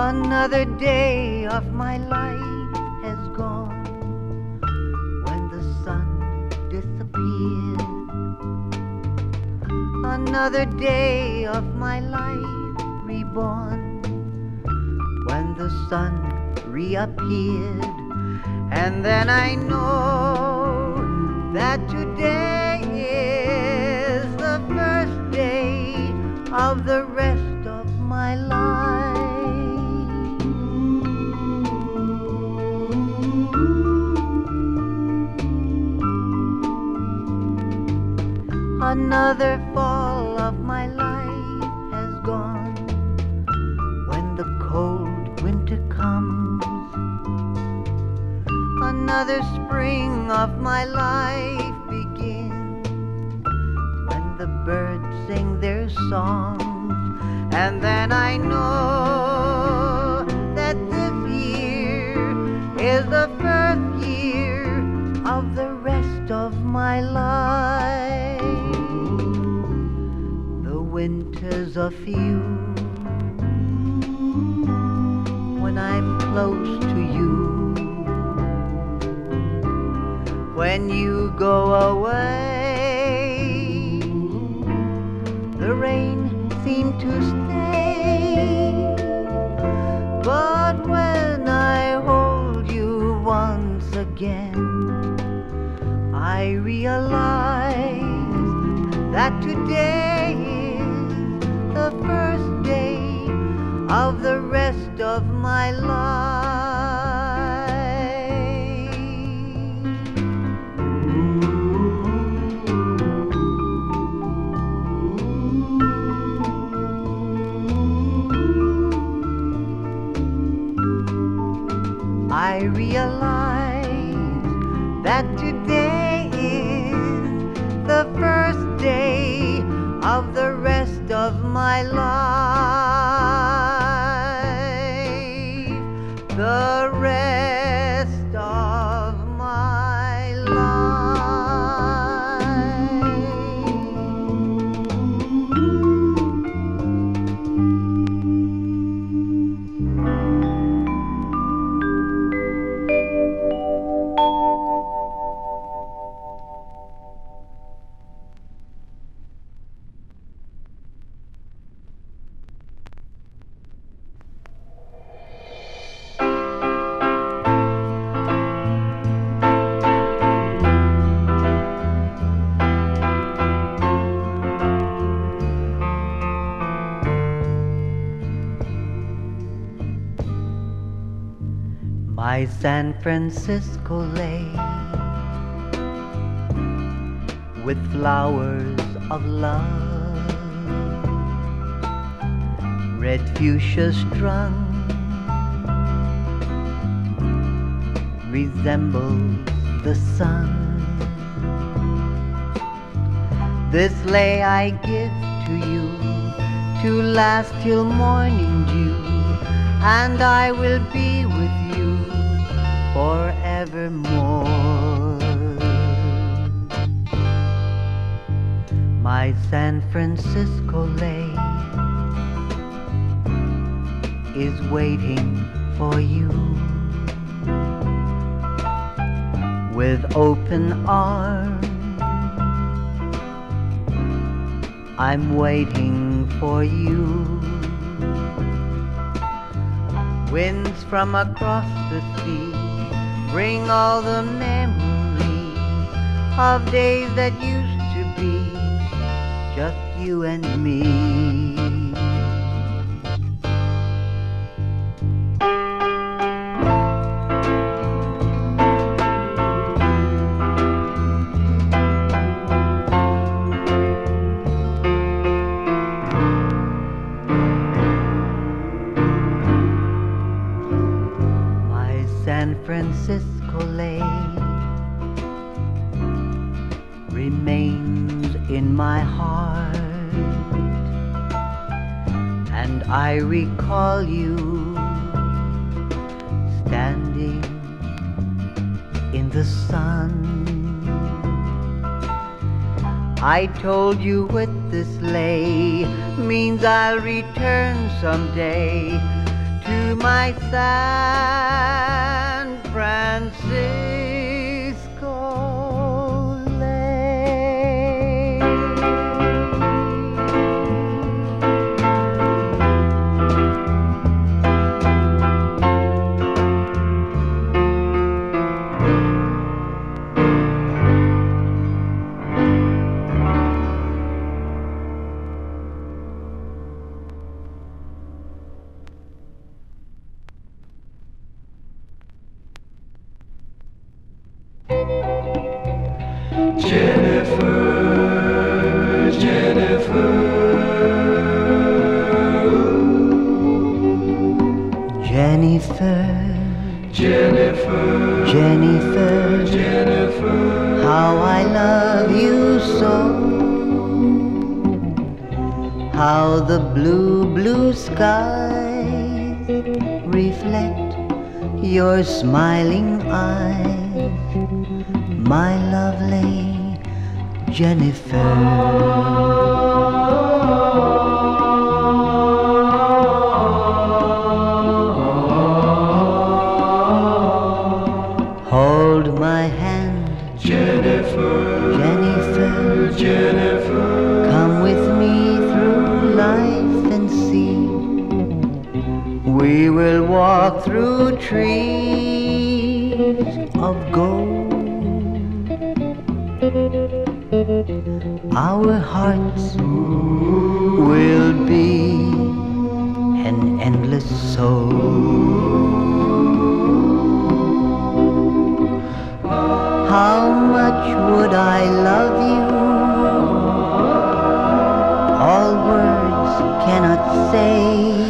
Another day of my life has gone when the sun disappeared. Another day of my life reborn when the sun reappeared. And then I know that today is the first day of the rest of my life. Another fall of my life has gone when the cold winter comes. Another spring of my life begins when the birds sing their songs. And then I know are few when I'm close to you. When you go away, the rain seemed to of my life. I realize that today is the first day of the rest of my life. My San Francisco lake with flowers of love, red fuchsia strung, resembles the sun. This lei I give to you to last till morning dew, and I will be with you forevermore. My San Francisco lake is waiting for you with open arms. I'm waiting for you. Winds from across the sea bring all the memories of days that used to be just you and me. Francisco lake remains in my heart, and I recall you standing in the sun. I told you what this lei means I'll return someday to my Francis. San reflect your smiling eyes, my lovely Jennifer. Will walk through trees of gold. Our hearts will be an endless soul. How much would I love you? All words cannot say.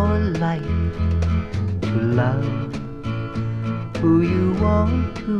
Your life to love who you want to.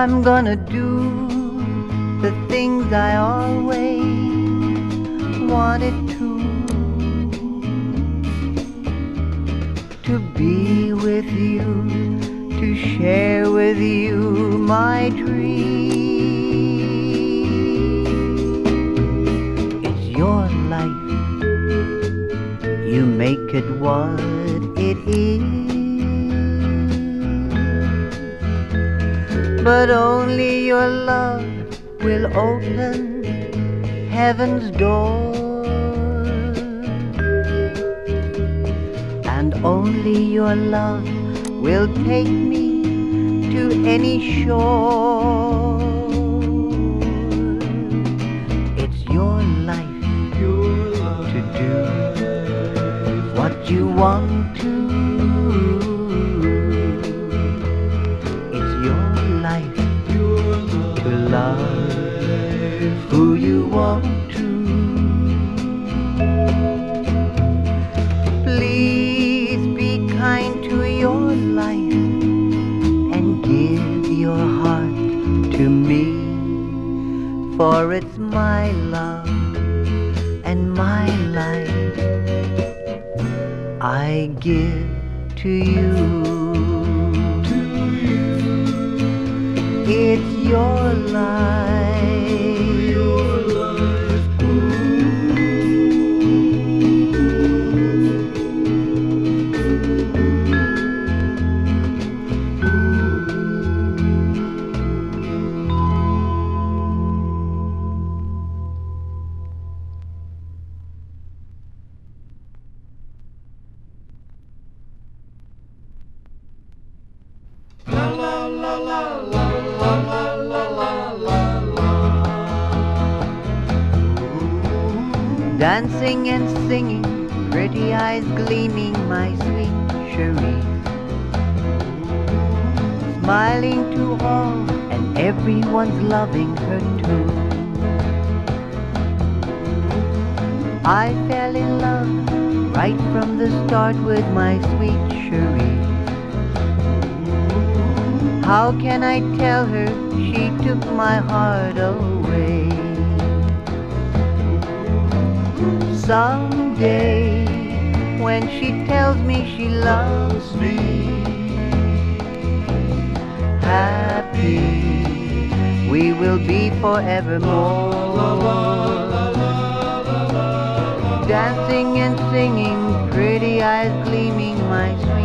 I'm gonna do the things I always wanted to. to be with you, to share with you my dream. You make it what it is. But only your love will open heaven's door. and only your love will take me to any shore. It's your life your love. to do you want to. I give to you. to you. It's your life. Dancing and singing, pretty eyes gleaming, my sweet Cherise. Smiling to all, and everyone's loving her too. I fell in love right from the start with my sweet Cherise. How can I tell her she took my heart away? Someday, when she tells me she loves me, happy we will be forevermore. Dancing and singing, pretty eyes gleaming, my sweet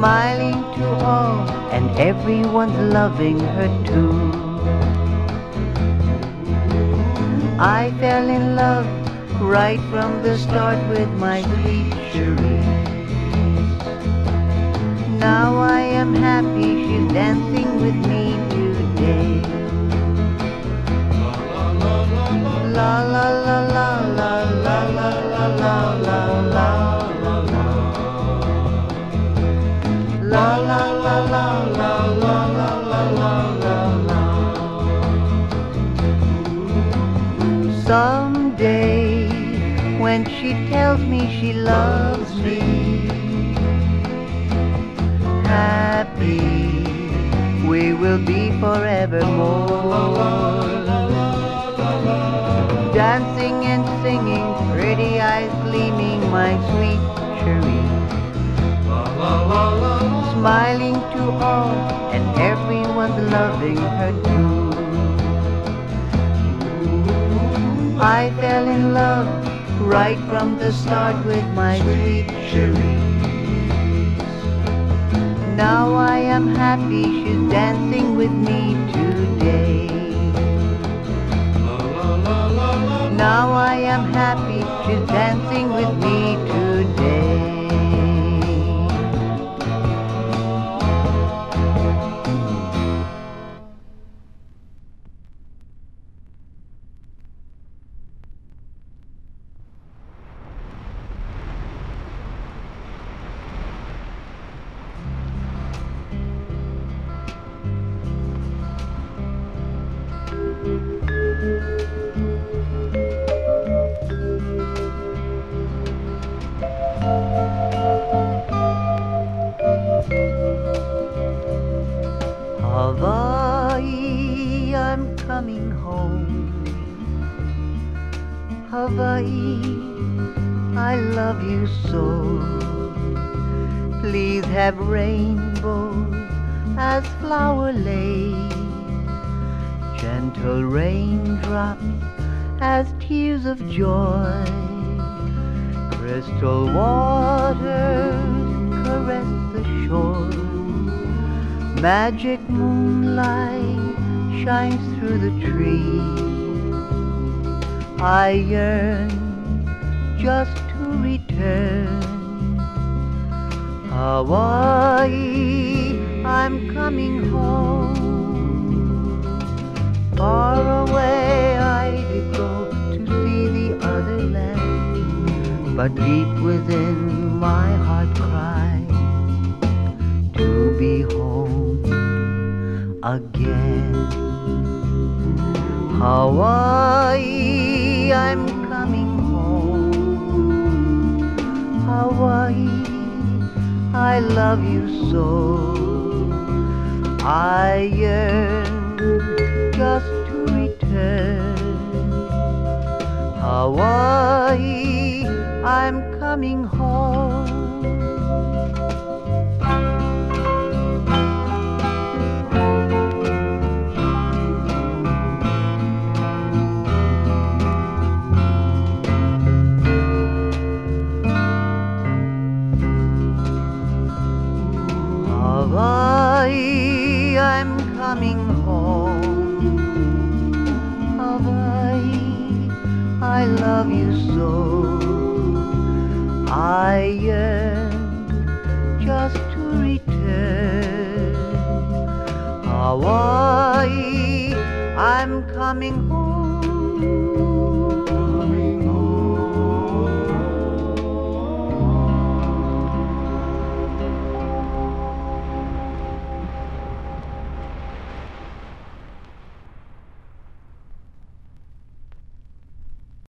Smiling to all, and everyone's loving her too. I fell in love right from the start with my sweet Cherie. Now I am happy she's dancing with me today. La la la la la la la la la la la be forevermore. Dancing and singing, pretty eyes gleaming, my sweet Cherie. Smiling to all, and everyone's loving her too. I fell in love right from the start with my sweet Cherie. Now I am happy she's dancing with me today. Now I am happy she's dancing with me today. Hawaii, I love you so. Please have rainbows as flower lace, gentle raindrops as tears of joy. Crystal waters caress the shore. Magic moonlight shines through the trees. I yearn just to return. Hawaii, I'm coming home. Far away I did go to see the other land, but deep within my heart cried to be home again. Hawaii, I'm coming home. Hawaii, I love you so. I yearn just to return. Hawaii, I'm coming home. So. I yearn just to return. Hawaii, I'm coming.